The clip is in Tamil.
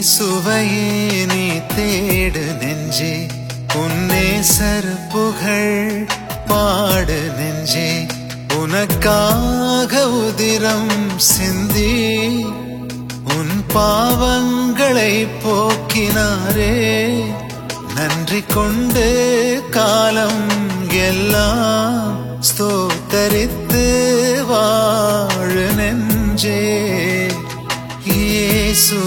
சுவையே நீ தேடு நெஞ்சே. உன்னேசர் புகழ் பாடு நெஞ்சே. உனக்காக உதிரம் சிந்தி. உன் பாவங்களை போக்கினாரே. நன்றி கொண்டு காலம் எல்லாம் ஸ்தோத்தரித்து வாழு நெஞ்சே. Yesu